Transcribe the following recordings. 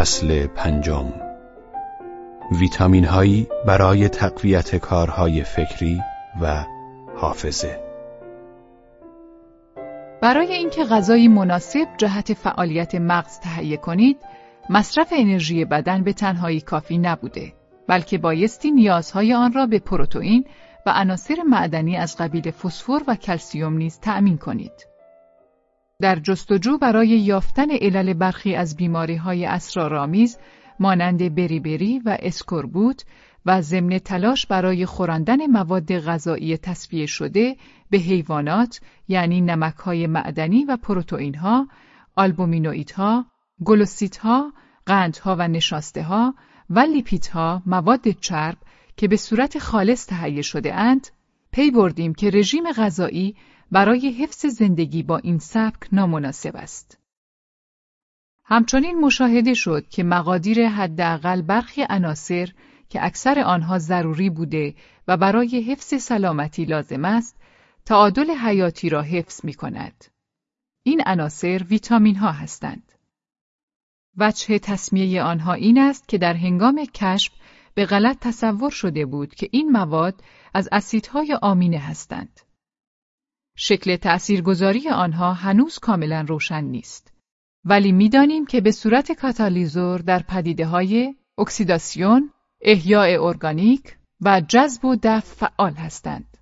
فصل پنجم ویتامین هایی برای تقویت کارهای فکری و حافظه برای اینکه غذایی مناسب جهت فعالیت مغز تهیه کنید مصرف انرژی بدن به تنهایی کافی نبوده بلکه بایستی نیازهای آن را به پروتئین و عناصر معدنی از قبیل فسفر و کلسیوم نیز تأمین کنید. در جستجو برای یافتن علل برخی از بیماری های اسرارآمیز مانند بریبری و اسکوربوت و ضمن تلاش برای خوراندن مواد غذایی تصفیه شده به حیوانات یعنی نمکهای معدنی و پروتئینها، آلبومینوئیدها، گلوسیدها، قندها و نشاسته و لیپیدها مواد چرب که به صورت خالص تهیه شده اند، پی بردیم که رژیم غذایی برای حفظ زندگی با این سبک نامناسب است. همچنین مشاهده شد که مقادیر حداقل برخی عناصر که اکثر آنها ضروری بوده و برای حفظ سلامتی لازم است، تعادل حیاتی را حفظ می کند. این عناصر ویتامین ها هستند. وجه تصمیه آنها این است که در هنگام کشف به غلط تصور شده بود که این مواد از اسیدهای آمینه هستند. شکل تأثیرگذاری آنها هنوز کاملا روشن نیست. ولی می‌دانیم که به صورت کاتالیزور در پدیده های اکسیداسیون، احیاء ارگانیک و جذب و دفع فعال هستند.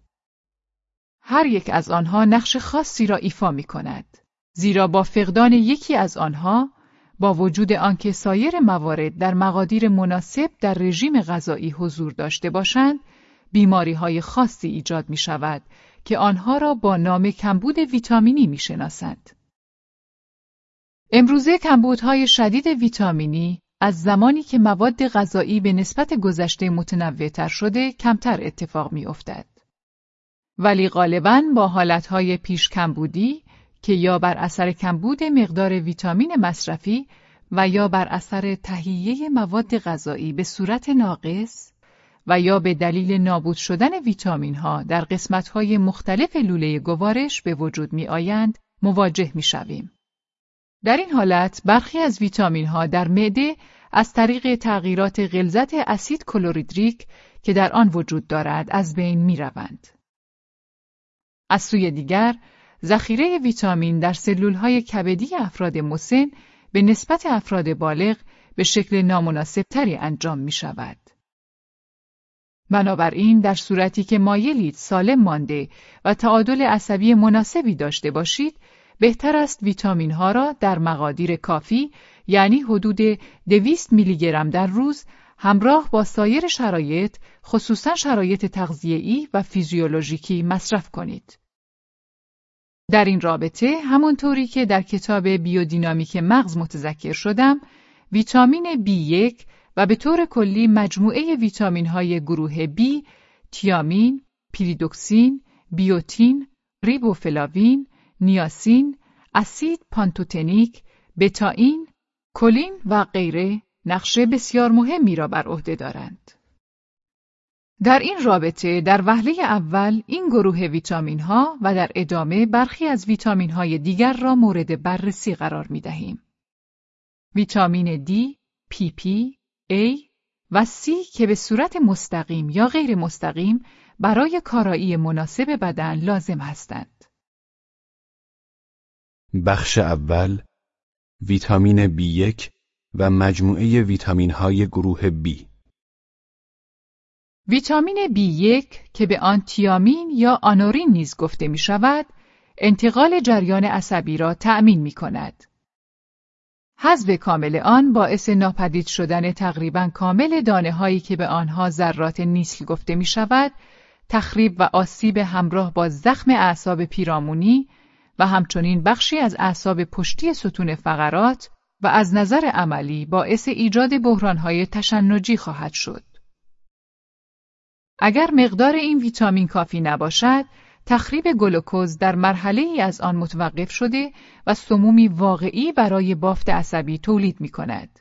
هر یک از آنها نقش خاصی را ایفا می کند. زیرا با فقدان یکی از آنها با وجود آنکه سایر موارد در مقادیر مناسب در رژیم غذایی حضور داشته باشند، بیماری های خاصی ایجاد می شود که آنها را با نام کمبود ویتامینی می شناسند. امروزه کمبودهای شدید ویتامینی از زمانی که مواد غذایی به نسبت گذشته متنوعتر شده کمتر اتفاق می افتد. ولی غالباً با حالتهای پیش کمبودی که یا بر اثر کمبود مقدار ویتامین مصرفی و یا بر اثر تهیه مواد غذایی به صورت ناقص و یا به دلیل نابود شدن ویتامین ها در قسمت های مختلف لوله گوارش به وجود می آیند مواجه می شویم. در این حالت برخی از ویتامین ها در معده از طریق تغییرات غلظت اسید کلوریدریک که در آن وجود دارد از بین می روند. از سوی دیگر ذخیره ویتامین در سلولهای کبدی افراد مسن به نسبت افراد بالغ به شکل نامناسبتری انجام می شود. بنابراین در صورتی که مایلید سالم مانده و تعادل عصبی مناسبی داشته باشید، بهتر است ویتامین ها را در مقادیر کافی یعنی حدود 200 میلی گرم در روز همراه با سایر شرایط خصوصا شرایط تغذیه‌ای و فیزیولوژیکی مصرف کنید. در این رابطه همانطوری که در کتاب بیودینامیک مغز متذکر شدم، ویتامین B1 و به طور کلی مجموعه ویتامین های گروه B، تیامین، پیریدوکسین، بیوتین، ریبوفلاوین، نیاسین، اسید پانتوتنیک، بتاین، کولین و غیره نقش بسیار مهمی را بر عهده دارند. در این رابطه در وهله اول این گروه ویتامین ها و در ادامه برخی از ویتامین های دیگر را مورد بررسی قرار می دهیم. ویتامین D، PP، A و C که به صورت مستقیم یا غیر مستقیم برای کارایی مناسب بدن لازم هستند. بخش اول ویتامین B1 و مجموعه ویتامین های گروه B ویتامین B1 که به آن تیامین یا آنورین نیز گفته می شود، انتقال جریان عصبی را تأمین می کند. حذف کامل آن باعث ناپدید شدن تقریبا کامل دانه هایی که به آنها ذرات نیسل گفته می شود، تخریب و آسیب همراه با زخم اعصاب پیرامونی و همچنین بخشی از اعصاب پشتی ستون فقرات و از نظر عملی باعث ایجاد بحرانهای تشنجی خواهد شد. اگر مقدار این ویتامین کافی نباشد، تخریب گلوکوز در مرحله ای از آن متوقف شده و سمومی واقعی برای بافت عصبی تولید می کند.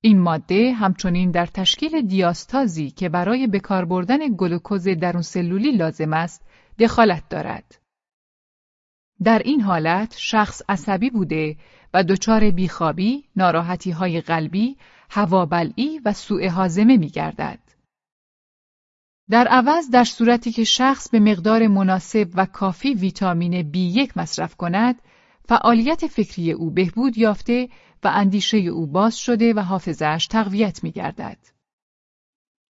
این ماده همچنین در تشکیل دیاستازی که برای بکار بردن گلوکوز درون سلولی لازم است، دخالت دارد. در این حالت شخص عصبی بوده و دچار بیخوابی، ناراحتی های قلبی، هوابلعی و سوء حازمه می گردد. در عوض در صورتی که شخص به مقدار مناسب و کافی ویتامین B1 مصرف کند، فعالیت فکری او بهبود یافته و اندیشه او باز شده و حافظش تقویت می گردد.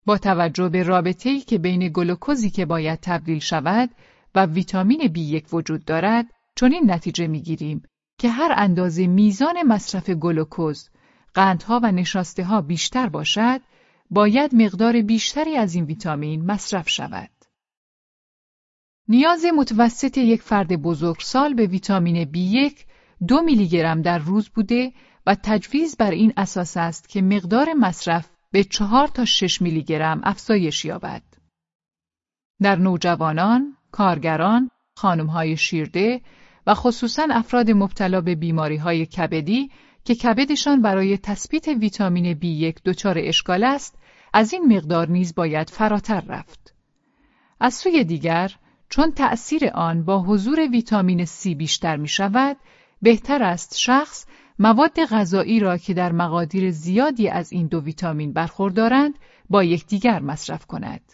با توجه به رابطه‌ای که بین گلوکوزی که باید تبدیل شود و ویتامین B1 وجود دارد، چنین نتیجه می‌گیریم که هر اندازه میزان مصرف گلوکوز، قندها و نشاسته ها بیشتر باشد، باید مقدار بیشتری از این ویتامین مصرف شود. نیاز متوسط یک فرد بزرگسال به ویتامین B1 دو میلی گرم در روز بوده و تجویز بر این اساس است که مقدار مصرف به چهار تا 6 میلی گرم افزایش یابد. در نوجوانان، کارگران، خانمهای شیرده و خصوصا افراد مبتلا به بیماری های کبدی که کبدشان برای تثبیت ویتامین B1 دچار اشکال است، از این مقدار نیز باید فراتر رفت. از سوی دیگر، چون تأثیر آن با حضور ویتامین C بیشتر می شود، بهتر است شخص مواد غذایی را که در مقادیر زیادی از این دو ویتامین برخوردارند با یکدیگر مصرف کند.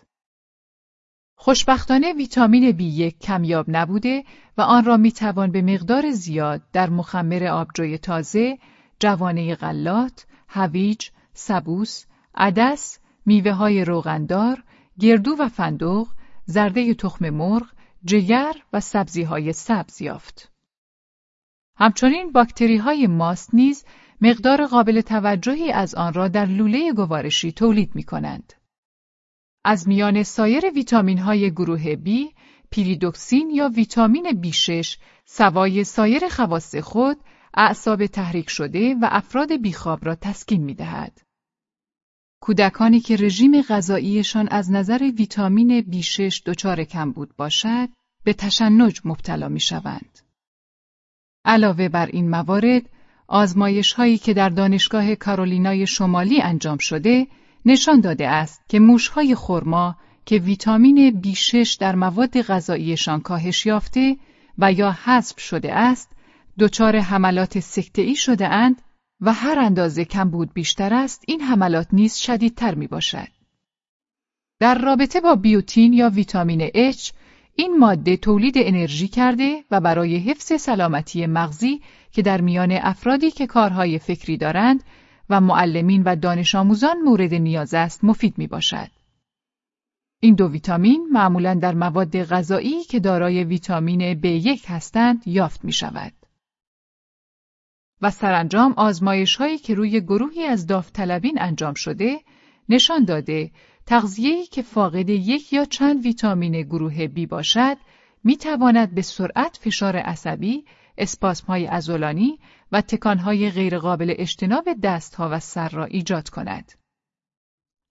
خوشبختانه ویتامین B1 کمیاب نبوده و آن را می توان به مقدار زیاد در مخمر آبجوی تازه، جوانه غلات، هویج، سبوس، عدس، میوه های روغندار، گردو و فندق، زرده تخم مرغ، جگر و سبزی های سبز یافت. همچنین باکتری های ماست نیز مقدار قابل توجهی از آن را در لوله گوارشی تولید می کنند. از میان سایر ویتامین های گروه B، پیریدوکسین یا ویتامین B6 سوای سایر خواص خود اعصاب تحریک شده و افراد بیخواب را تسکین می دهد. کودکانی که رژیم غذاییشان از نظر ویتامین B6 دچار بود باشد، به تشنج مبتلا می شوند. علاوه بر این موارد، آزمایش هایی که در دانشگاه کارولینای شمالی انجام شده، نشان داده است که موشهای خرما که ویتامین B6 در مواد غذاییشان کاهش یافته و یا حذف شده است، دچار حملات سکته‌ای شده اند و هر اندازه کمبود بیشتر است، این حملات نیز شدیدتر می باشد. در رابطه با بیوتین یا ویتامین H، این ماده تولید انرژی کرده و برای حفظ سلامتی مغزی که در میان افرادی که کارهای فکری دارند و معلمین و دانش آموزان مورد نیاز است مفید می باشد. این دو ویتامین معمولا در مواد غذایی که دارای ویتامین B1 هستند یافت می شود. و سرانجام آزمایش هایی که روی گروهی از داوطلبین انجام شده نشان داده تغذیه‌ای که فاقد یک یا چند ویتامین گروه B باشد می تواند به سرعت فشار عصبی، اسپاسمهای ازولانی و تکانهای غیرقابل اجتناب دستها و سر را ایجاد کند.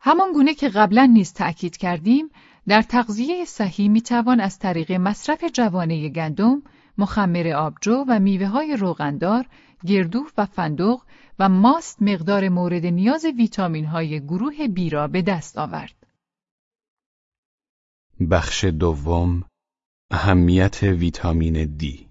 همان گونه که قبلا نیز تأکید کردیم، در تغذیه صحیح می توان از طریق مصرف جوانه گندم، مخمر آبجو و میوه های روغندار، گردو و فندق و ماست مقدار مورد نیاز ویتامین های گروه بی را به دست آورد. بخش دوم اهمیت ویتامین دی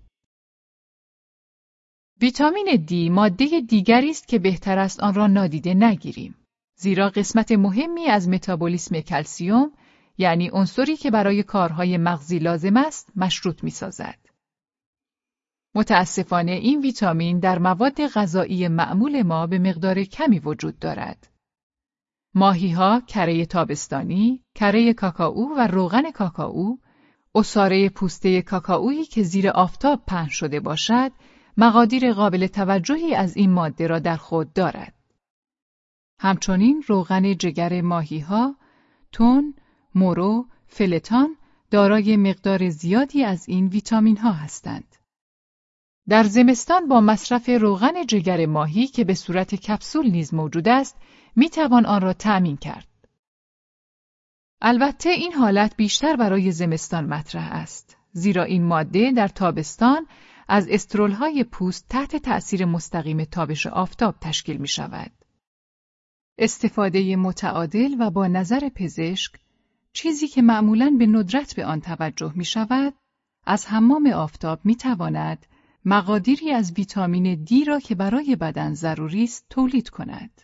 ویتامین دی ماده دیگری است که بهتر است آن را نادیده نگیریم. زیرا قسمت مهمی از متابولیسم کلسیوم یعنی عنصری که برای کارهای مغزی لازم است مشروط می سازد. متاسفانه این ویتامین در مواد غذایی معمول ما به مقدار کمی وجود دارد. ماهیها، کره تابستانی، کره کاکائو و روغن کاکائو، اصاره پوسته کاکائویی که زیر آفتاب پهن شده باشد، مقادیر قابل توجهی از این ماده را در خود دارد. همچنین روغن جگر ماهیها، تون، مورو، فلتان دارای مقدار زیادی از این ویتامین ها هستند. در زمستان با مصرف روغن جگر ماهی که به صورت کپسول نیز موجود است، می توان آن را تأمین کرد. البته این حالت بیشتر برای زمستان مطرح است، زیرا این ماده در تابستان از استرولهای پوست تحت تأثیر مستقیم تابش آفتاب تشکیل می شود. استفاده متعادل و با نظر پزشک، چیزی که معمولاً به ندرت به آن توجه می شود، از حمام آفتاب می تواند مقادیری از ویتامین دی را که برای بدن ضروری است تولید کند.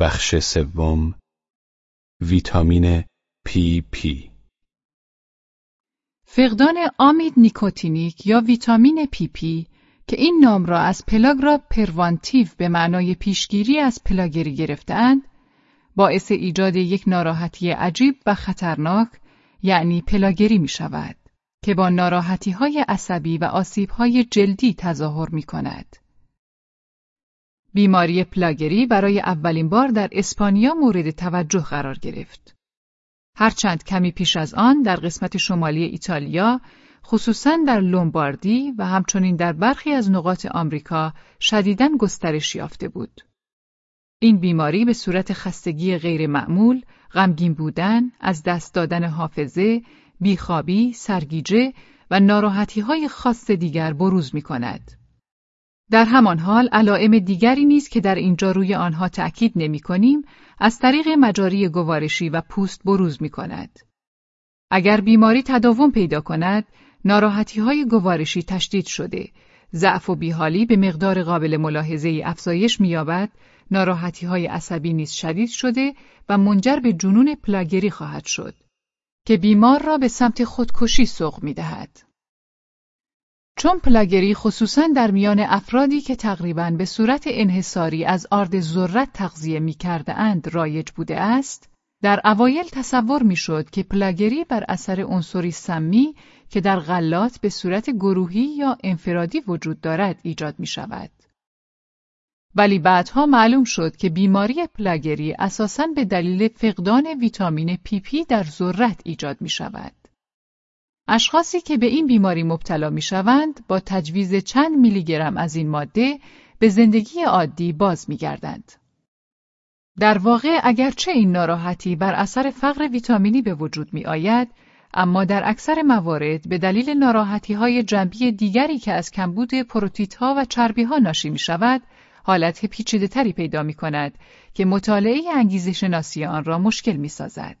بخش سوم ویتامین پی پی فقدان آمید نیکوتینیک یا ویتامین پی پی که این نام را از Pellagre Préventive به معنای پیشگیری از پلاگری گرفتهاند باعث ایجاد یک ناراحتی عجیب و خطرناک یعنی پلاگری می شود که با ناراحتی های عصبی و آسیب های جلدی تظاهر می کند. بیماری پلاگری برای اولین بار در اسپانیا مورد توجه قرار گرفت. هرچند کمی پیش از آن در قسمت شمالی ایتالیا خصوصا در لومباردی و همچنین در برخی از نقاط آمریکا شدیداً گسترش یافته بود. این بیماری به صورت خستگی غیرمعمول، غمگین بودن، از دست دادن حافظه، بیخوابی، سرگیجه و ناراحتی های خاص دیگر بروز می کند. در همان حال علائم دیگری نیست که در اینجا روی آنها تأکید نمی کنیم از طریق مجاری گوارشی و پوست بروز می کند. اگر بیماری تداوم پیدا کند، ناراحتی های گوارشی تشدید شده، ضعف و بیحالی به مقدار قابل ملاحظه افزایش می‌یابد، ناراحتی های عصبی نیز شدید شده و منجر به جنون پلاگری خواهد شد که بیمار را به سمت خودکشی سوق می دهد. چون پلاگری خصوصا در میان افرادی که تقریبا به صورت انحصاری از آرد ذرت تغذیه می اند رایج بوده است، در اوایل تصور می‌شد که پلاگری بر اثر عنصری سمی که در غلات به صورت گروهی یا انفرادی وجود دارد ایجاد می شود. ولی بعدها معلوم شد که بیماری پلاگری اساساً به دلیل فقدان ویتامین پی پی در ذرت ایجاد می شود. اشخاصی که به این بیماری مبتلا می شوند با تجویز چند میلی گرم از این ماده به زندگی عادی باز می گردند. در واقع اگرچه این ناراحتی بر اثر فقر ویتامینی به وجود می آید، اما در اکثر موارد به دلیل ناراحتی های جنبی دیگری که از کمبود پروتید ها و چربی ها ناشی می شود، حالت پیچیده تری پیدا می کند که مطالعه انگیزه شناسی آن را مشکل می سازد.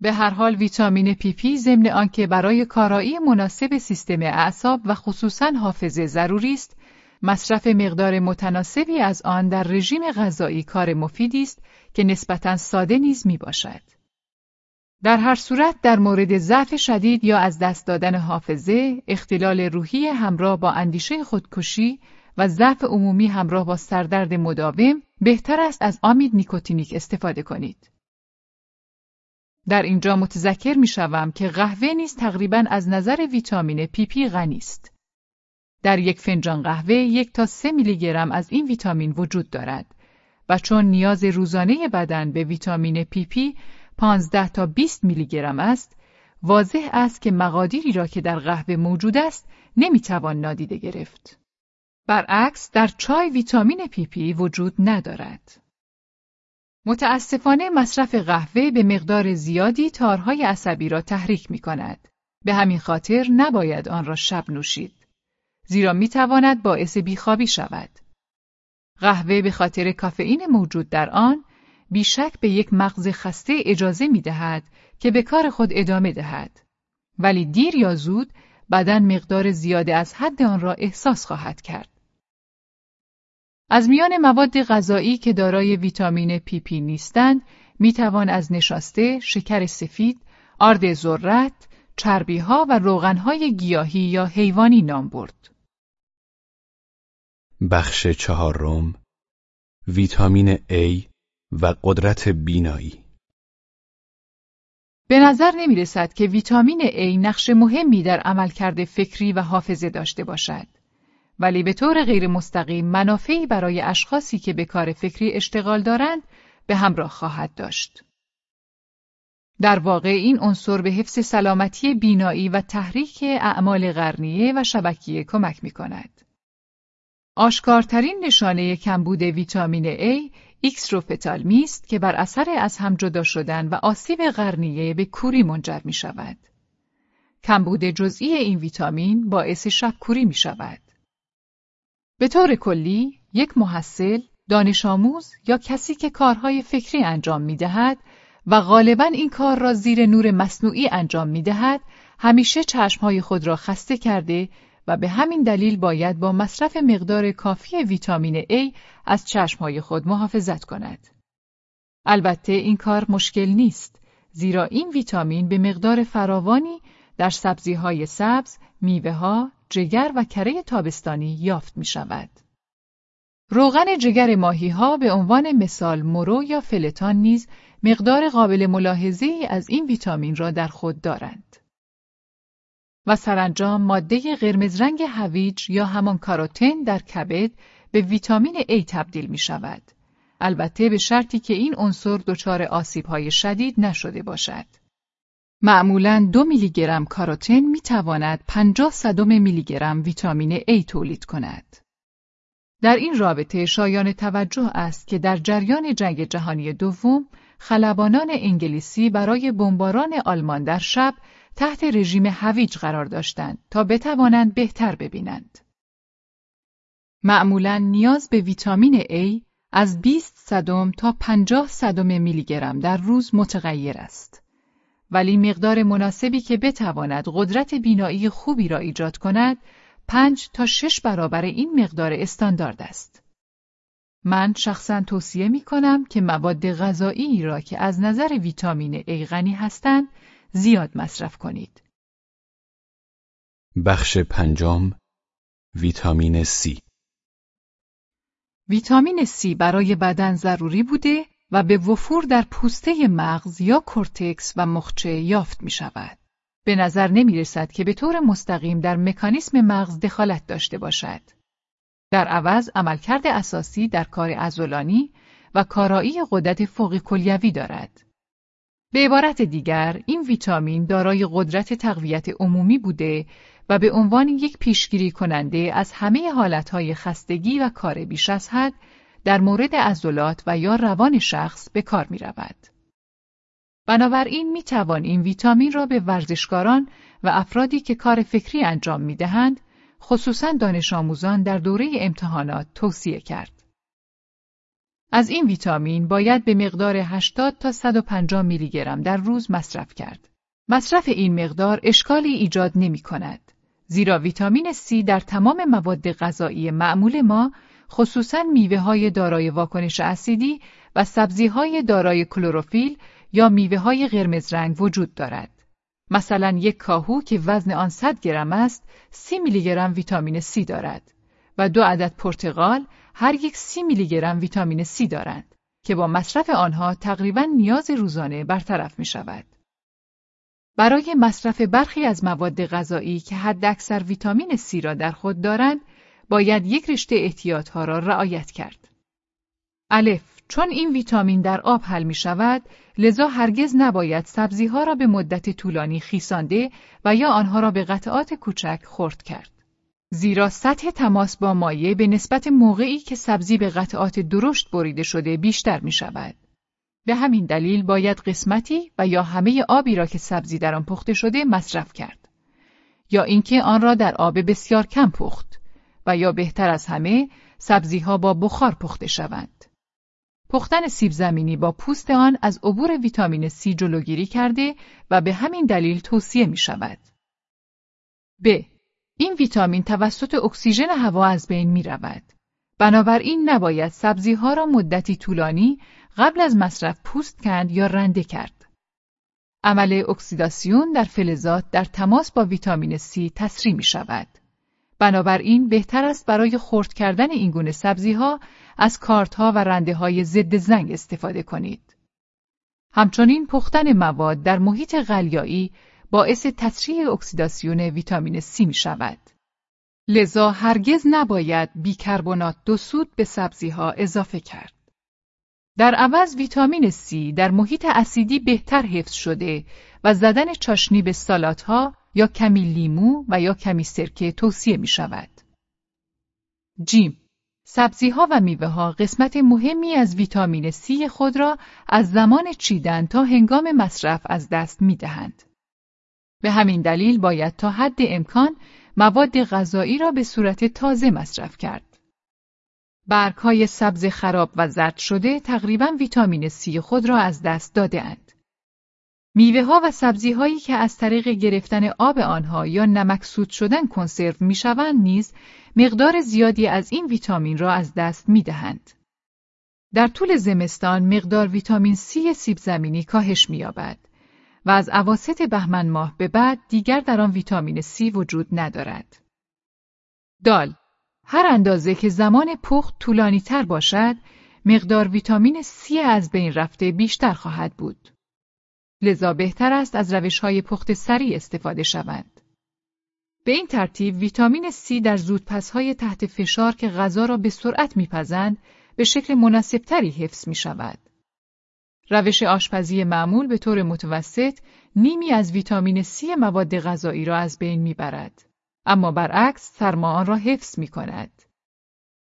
به هر حال ویتامین پی پی ضمن آنکه برای کارایی مناسب سیستم اعصاب و خصوصا حافظه ضروری است، مصرف مقدار متناسبی از آن در رژیم غذایی کار مفیدی است که نسبتا ساده نیز می باشد. در هر صورت در مورد ضعف شدید یا از دست دادن حافظه، اختلال روحی همراه با اندیشه خودکشی و ضعف عمومی همراه با سردرد مداوم بهتر است از آمید نیکوتینیک استفاده کنید. در اینجا متذکر می شوم که قهوه نیز تقریبا از نظر ویتامین پی پی غنی است. در یک فنجان قهوه یک تا سه میلی گرم از این ویتامین وجود دارد و چون نیاز روزانه بدن به ویتامین پی پی 15 تا 20 میلی گرم است، واضح است که مقادیری را که در قهوه موجود است نمی‌توان نادیده گرفت. برعکس در چای ویتامین پی پی وجود ندارد. متاسفانه مصرف قهوه به مقدار زیادی تارهای عصبی را تحریک می کند. به همین خاطر نباید آن را شب نوشید. زیرا می تواند باعث بیخوابی شود. قهوه به خاطر کافئین موجود در آن بیشک به یک مغز خسته اجازه می دهد که به کار خود ادامه دهد. ولی دیر یا زود بدن مقدار زیاده از حد آن را احساس خواهد کرد. از میان مواد غذایی که دارای ویتامین پی پی نیستند، می توان از نشاسته، شکر سفید، آرد ذرت، چربی ها و روغن های گیاهی یا حیوانی نام برد. بخش چهارم ویتامین A و قدرت بینایی به نظر نمی رسد که ویتامین A نقش مهمی در عملکرد فکری و حافظه داشته باشد. ولی به طور غیر مستقیم منافعی برای اشخاصی که به کار فکری اشتغال دارند به همراه خواهد داشت. در واقع این عنصر به حفظ سلامتی بینایی و تحریک اعمال قرنیه و شبکیه کمک می کند. آشکارترین نشانه کمبود ویتامین A ایکسروفتالمی است که بر اثر از هم جدا شدن و آسیب قرنیه به کوری منجر می شود. کمبود جزئی این ویتامین باعث شبکوری می شود. به طور کلی، یک محصل، دانش آموز یا کسی که کارهای فکری انجام می دهد و غالبا این کار را زیر نور مصنوعی انجام می دهد، همیشه چشمهای خود را خسته کرده و به همین دلیل باید با مصرف مقدار کافی ویتامین A از چشمهای خود محافظت کند. البته این کار مشکل نیست زیرا این ویتامین به مقدار فراوانی در سبزیهای سبز، میوه جگر و کره تابستانی یافت می شود. روغن جگر ماهی ها به عنوان مثال مرو یا فلتان نیز مقدار قابل ملاحظه ای از این ویتامین را در خود دارند. و سرانجام ماده قرمز رنگ هویج یا همان کاروتن در کبد به ویتامین A تبدیل می شود. البته به شرطی که این عنصر دچار آسیب‌های شدید نشده باشد. معمولاً دو میلی گرم کاروتن می تواند 50 صدم میلی گرم ویتامین A تولید کند. در این رابطه شایان توجه است که در جریان جنگ جهانی دوم خلبانان انگلیسی برای بمباران آلمان در شب تحت رژیم هویج قرار داشتند تا بتوانند بهتر ببینند. معمولا نیاز به ویتامین A از 20 صدم تا 50 صدم میلی گرم در روز متغیر است. ولی مقدار مناسبی که بتواند قدرت بینایی خوبی را ایجاد کند، پنج تا شش برابر این مقدار استاندارد است. من شخصا توصیه می کنم که مواد غذایی را که از نظر ویتامین A غنی هستند زیاد مصرف کنید. بخش پنجم ویتامین C ویتامین C برای بدن ضروری بوده و به وفور در پوسته مغز یا کورتکس و مخچه یافت می شود. به نظر نمی رسد که به طور مستقیم در مکانیسم مغز دخالت داشته باشد. در عوض عملکرد اساسی در کار ازولانی و کارایی قدرت فوق کلیوی دارد. به عبارت دیگر، این ویتامین دارای قدرت تقویت عمومی بوده و به عنوان یک پیشگیری کننده از همه حالتهای خستگی و کار بیش از حد در مورد عضلات و یا روان شخص به کار می رود. بنابراین می توان این ویتامین را به ورزشکاران و افرادی که کار فکری انجام می دهند، خصوصا دانش آموزان در دوره امتحانات توصیه کرد. از این ویتامین باید به مقدار 80 تا 150 میلی گرم در روز مصرف کرد. مصرف این مقدار اشکالی ایجاد نمی کند. زیرا ویتامین C در تمام مواد غذایی معمول ما خصوصا میوه های دارای واکنش اسیدی و سبزی های دارای کلروفیل یا میوه های قرمز رنگ وجود دارد. مثلا یک کاهو که وزن آن 100 گرم است 30 میلی گرم ویتامین C دارد و دو عدد پرتقال هر یک 30 میلی گرم ویتامین C دارند که با مصرف آنها تقریبا نیاز روزانه برطرف می شود. برای مصرف برخی از مواد غذایی که حداکثر ویتامین C را در خود دارند، باید یک رشته احتیاطها را رعایت کرد. الف چون این ویتامین در آب حل می شود، لذا هرگز نباید سبزی ها را به مدت طولانی خیسانده و یا آنها را به قطعات کوچک خرد کرد. زیرا سطح تماس با مایع به نسبت موقعی که سبزی به قطعات درشت بریده شده بیشتر می شود. به همین دلیل باید قسمتی و یا همه آبی را که سبزی در آن پخته شده مصرف کرد. یا اینکه آن را در آب بسیار کم پخت و یا بهتر از همه سبزی ها با بخار پخته شوند. پختن سیب زمینی با پوست آن از عبور ویتامین C جلوگیری کرده و به همین دلیل توصیه می شود. ب. این ویتامین توسط اکسیژن هوا از بین می رود. بنابراین نباید سبزی ها را مدتی طولانی قبل از مصرف پوست کند یا رنده کرد. عمل اکسیداسیون در فلزات در تماس با ویتامین C تسریع می شود. بنابراین بهتر است برای خرد کردن این گونه سبزی ها از کارت ها و رنده های ضد زنگ استفاده کنید. همچنین پختن مواد در محیط غلیایی باعث تسریع اکسیداسیون ویتامین C می شود. لذا هرگز نباید بیکربنات دو سود به سبزی ها اضافه کرد. در عوض ویتامین C در محیط اسیدی بهتر حفظ شده و زدن چاشنی به سالات ها یا کمی لیمو و یا کمی سرکه توصیه می شود. جیم سبزی ها و میوه ها قسمت مهمی از ویتامین C خود را از زمان چیدن تا هنگام مصرف از دست می دهند. به همین دلیل باید تا حد امکان مواد غذایی را به صورت تازه مصرف کرد. برگ های سبز خراب و زرد شده تقریبا ویتامین C خود را از دست داده اند. میوه ها و سبزی هایی که از طریق گرفتن آب آنها یا نمکسود شدن کنسرو می شوند نیز مقدار زیادی از این ویتامین را از دست می دهند. در طول زمستان مقدار ویتامین C سیب زمینی کاهش می یابد و از عواست بهمن ماه به بعد دیگر در آن ویتامین C وجود ندارد. دال هر اندازه که زمان پخت طولانی تر باشد، مقدار ویتامین C از بین رفته بیشتر خواهد بود. لذا بهتر است از روش های پخت سریع استفاده شوند. به این ترتیب ویتامین C در زودپسهای تحت فشار که غذا را به سرعت میپزند به شکل مناسبتری حفظ می شود. روش آشپزی معمول به طور متوسط نیمی از ویتامین C مواد غذایی را از بین می‌برد. اما برعکس سرما آن را حفظ می کند.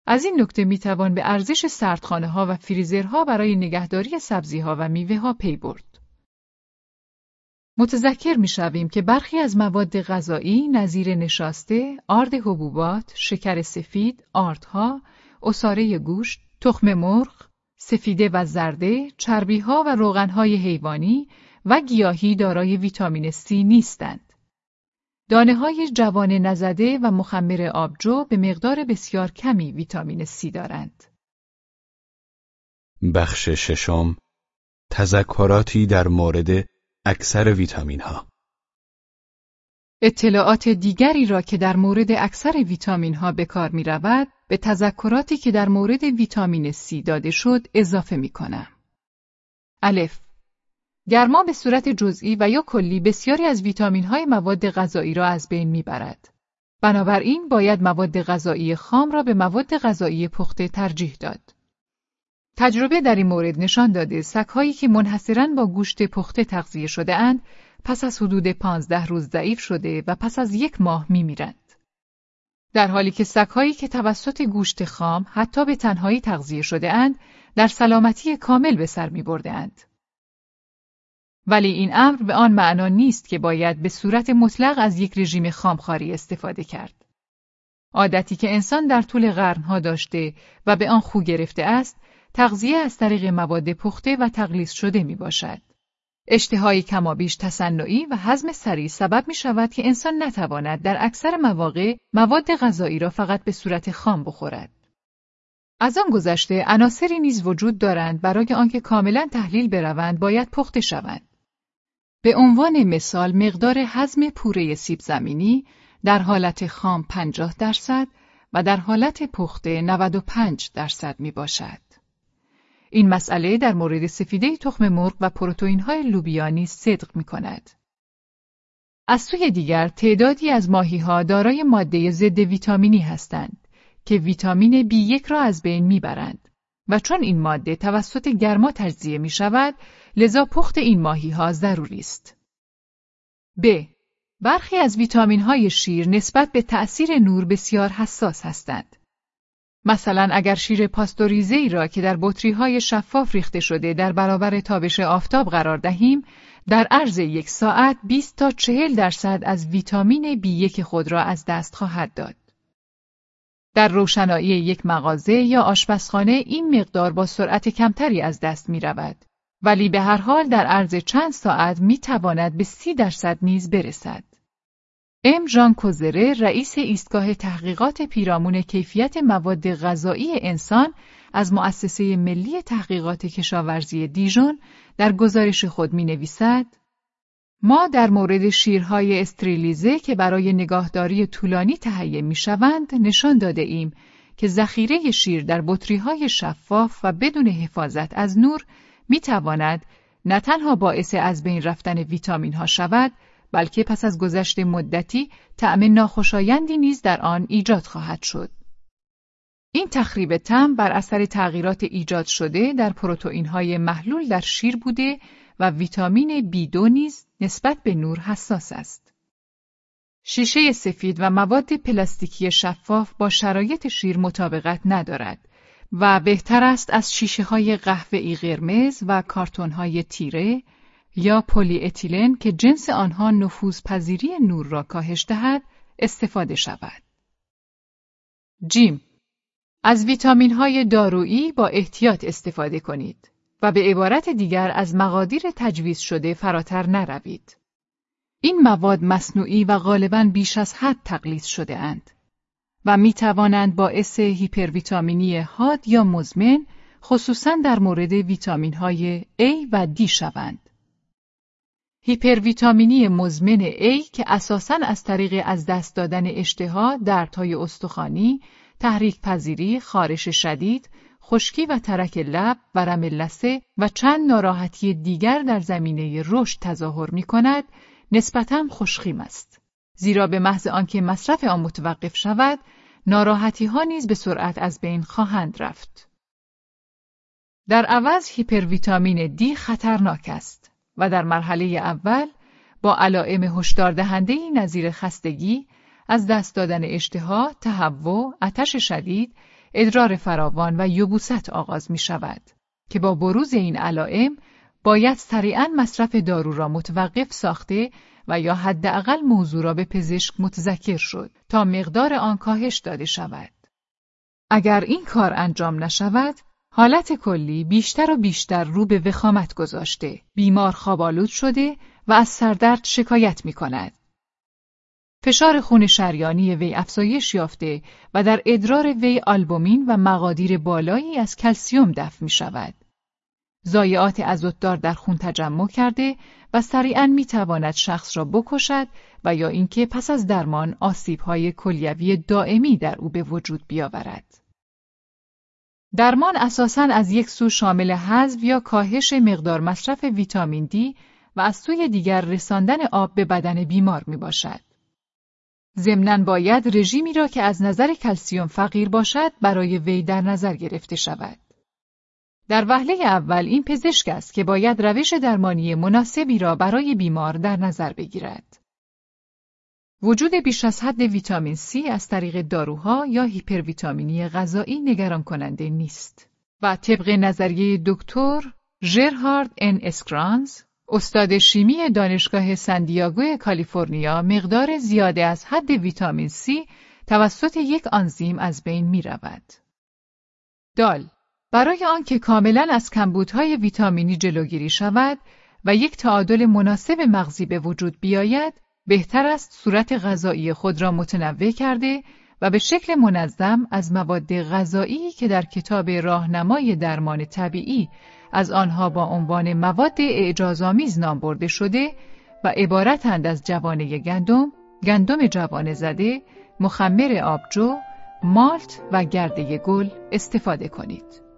از این نکته می توان به ارزش سردخانه ها و فریزرها برای نگهداری سبزی ها و میوه ها پی برد. متذکر می شویم که برخی از مواد غذایی نظیر نشاسته، آرد حبوبات، شکر سفید، آردها، اساره گوشت، تخم مرغ، سفیده و زرده، چربیها و روغنهای حیوانی و گیاهی دارای ویتامین C نیستند. دانه های جوان نزده و مخمر آبجو به مقدار بسیار کمی ویتامین C دارند. بخش ششم تذکراتی در مورد اکثر ویتامین ها اطلاعات دیگری را که در مورد اکثر ویتامین ها به کار می رود به تذکراتی که در مورد ویتامین C داده شد اضافه می کنم. الف گرما به صورت جزئی و یا کلی بسیاری از ویتامین های مواد غذایی را از بین می برد. بنابراین باید مواد غذایی خام را به مواد غذایی پخته ترجیح داد. تجربه در این مورد نشان داده سگهایی که منحصرا با گوشت پخته تغذیه شده اند پس از حدود پانزده روز ضعیف شده و پس از یک ماه میمیرند. در حالی که سگهایی که توسط گوشت خام حتی به تنهایی تغذیه شده اند در سلامتی کامل به سر می اند. ولی این امر به آن معنا نیست که باید به صورت مطلق از یک رژیم خامخواری استفاده کرد. عادتی که انسان در طول قرنها داشته و به آن خو گرفته است، تغذیه از طریق مواد پخته و تقلیص شده می باشد. اشتهای کمابیش تصنعی و هضم سریع سبب می شود که انسان نتواند در اکثر مواقع مواد غذایی را فقط به صورت خام بخورد. از آن گذشته عناصری نیز وجود دارند برای آنکه کاملا تحلیل بروند باید پخته شوند. به عنوان مثال مقدار هضم پوره سیب زمینی در حالت خام 50 درصد و در حالت پخته 95 درصد می باشد. این مسئله در مورد سفیده تخم مرغ و پروتئین های لوبیانی صدق می کند. از سوی دیگر تعدادی از ماهی ها دارای ماده ضد ویتامینی هستند که ویتامین B1 را از بین می‌برند و چون این ماده توسط گرما تجزیه می شود لذا پخت این ماهی ها ضروری است. ب. برخی از ویتامین های شیر نسبت به تأثیر نور بسیار حساس هستند. مثلا اگر شیر پاستوریزه ای را که در بطری های شفاف ریخته شده در برابر تابش آفتاب قرار دهیم در عرض یک ساعت 20 تا 40 درصد از ویتامین B1 خود را از دست خواهد داد. در روشنایی یک مغازه یا آشپزخانه این مقدار با سرعت کمتری از دست می رود. ولی به هر حال در عرض چند ساعت می تواند به سی درصد نیز برسد. ام ژان کوزره رئیس ایستگاه تحقیقات پیرامون کیفیت مواد غذایی انسان از مؤسسه ملی تحقیقات کشاورزی دیژون در گزارش خود می نویسد ما در مورد شیرهای استریلیزه که برای نگاهداری طولانی تهیه می شوند نشان داده ایم که ذخیره شیر در بطریهای شفاف و بدون حفاظت از نور می تواند نه تنها باعث از بین رفتن ویتامین ها شود بلکه پس از گذشت مدتی طعم ناخوشایندی نیز در آن ایجاد خواهد شد. این تخریب تم بر اثر تغییرات ایجاد شده در های محلول در شیر بوده و ویتامین B2 نیز نسبت به نور حساس است. شیشه سفید و مواد پلاستیکی شفاف با شرایط شیر مطابقت ندارد و بهتر است از شیشه های قهوه‌ای قرمز و کارتون های تیره یا پلی اتیلن که جنس آنها نفوذپذیری نور را کاهش دهد استفاده شود. جیم از ویتامین های دارویی با احتیاط استفاده کنید. و به عبارت دیگر از مقادیر تجویز شده فراتر نروید. این مواد مصنوعی و غالبا بیش از حد تقلید شده اند و می توانند باعث هیپرویتامینی حاد یا مزمن خصوصا در مورد ویتامین های A و D شوند. هیپرویتامینی مزمن A که اساساً از طریق از دست دادن اشتها، دردهای استخوانی، تحریک پذیری، خارش شدید، خشکی و ترک لب، ورم لسه و چند ناراحتی دیگر در زمینه رشد تظاهر می کند، نسبتاً خوشخیم است. زیرا به محض آنکه مصرف آن متوقف شود، ناراحتی ها نیز به سرعت از بین خواهند رفت. در عوض هیپرویتامین دی خطرناک است و در مرحله اول با علائم هشدار دهنده نظیر خستگی، از دست دادن اشتها، تهوع، آتش شدید، ادرار فراوان و یبوست آغاز می شود که با بروز این علائم باید سریعا مصرف دارو را متوقف ساخته و یا حداقل موضوع را به پزشک متذکر شد تا مقدار آن کاهش داده شود. اگر این کار انجام نشود، حالت کلی بیشتر و بیشتر رو به وخامت گذاشته، بیمار خوابالود شده و از سردرد شکایت می کند. فشار خون شریانی وی افزایش یافته و در ادرار وی آلبومین و مقادیر بالایی از کلسیوم دفع می شود. زایعات ازوددار در خون تجمع کرده و سریعا می تواند شخص را بکشد و یا اینکه پس از درمان آسیبهای کلیوی دائمی در او به وجود بیاورد. درمان اساساً از یک سو شامل حذف یا کاهش مقدار مصرف ویتامین دی و از سوی دیگر رساندن آب به بدن بیمار می باشد. ضمناً باید رژیمی را که از نظر کلسیوم فقیر باشد برای وی در نظر گرفته شود. در وهله اول این پزشک است که باید روش درمانی مناسبی را برای بیمار در نظر بگیرد. وجود بیش از حد ویتامین C از طریق داروها یا هیپرویتامینی غذایی نگران کننده نیست و طبق نظریه دکتر ژرهارد ان اسکرانز استاد شیمی دانشگاه سندیاگو کالیفرنیا مقدار زیاده از حد ویتامین C توسط یک آنزیم از بین می رود. دال برای آنکه کاملا از کمبودهای ویتامینی جلوگیری شود و یک تعادل مناسب مغزی به وجود بیاید، بهتر است صورت غذایی خود را متنوع کرده و به شکل منظم از مواد غذایی که در کتاب راهنمای درمان طبیعی از آنها با عنوان مواد اعجازآمیز نام برده شده و عبارتند از جوانه گندم، گندم جوانه زده، مخمر آبجو، مالت و گرده گل استفاده کنید.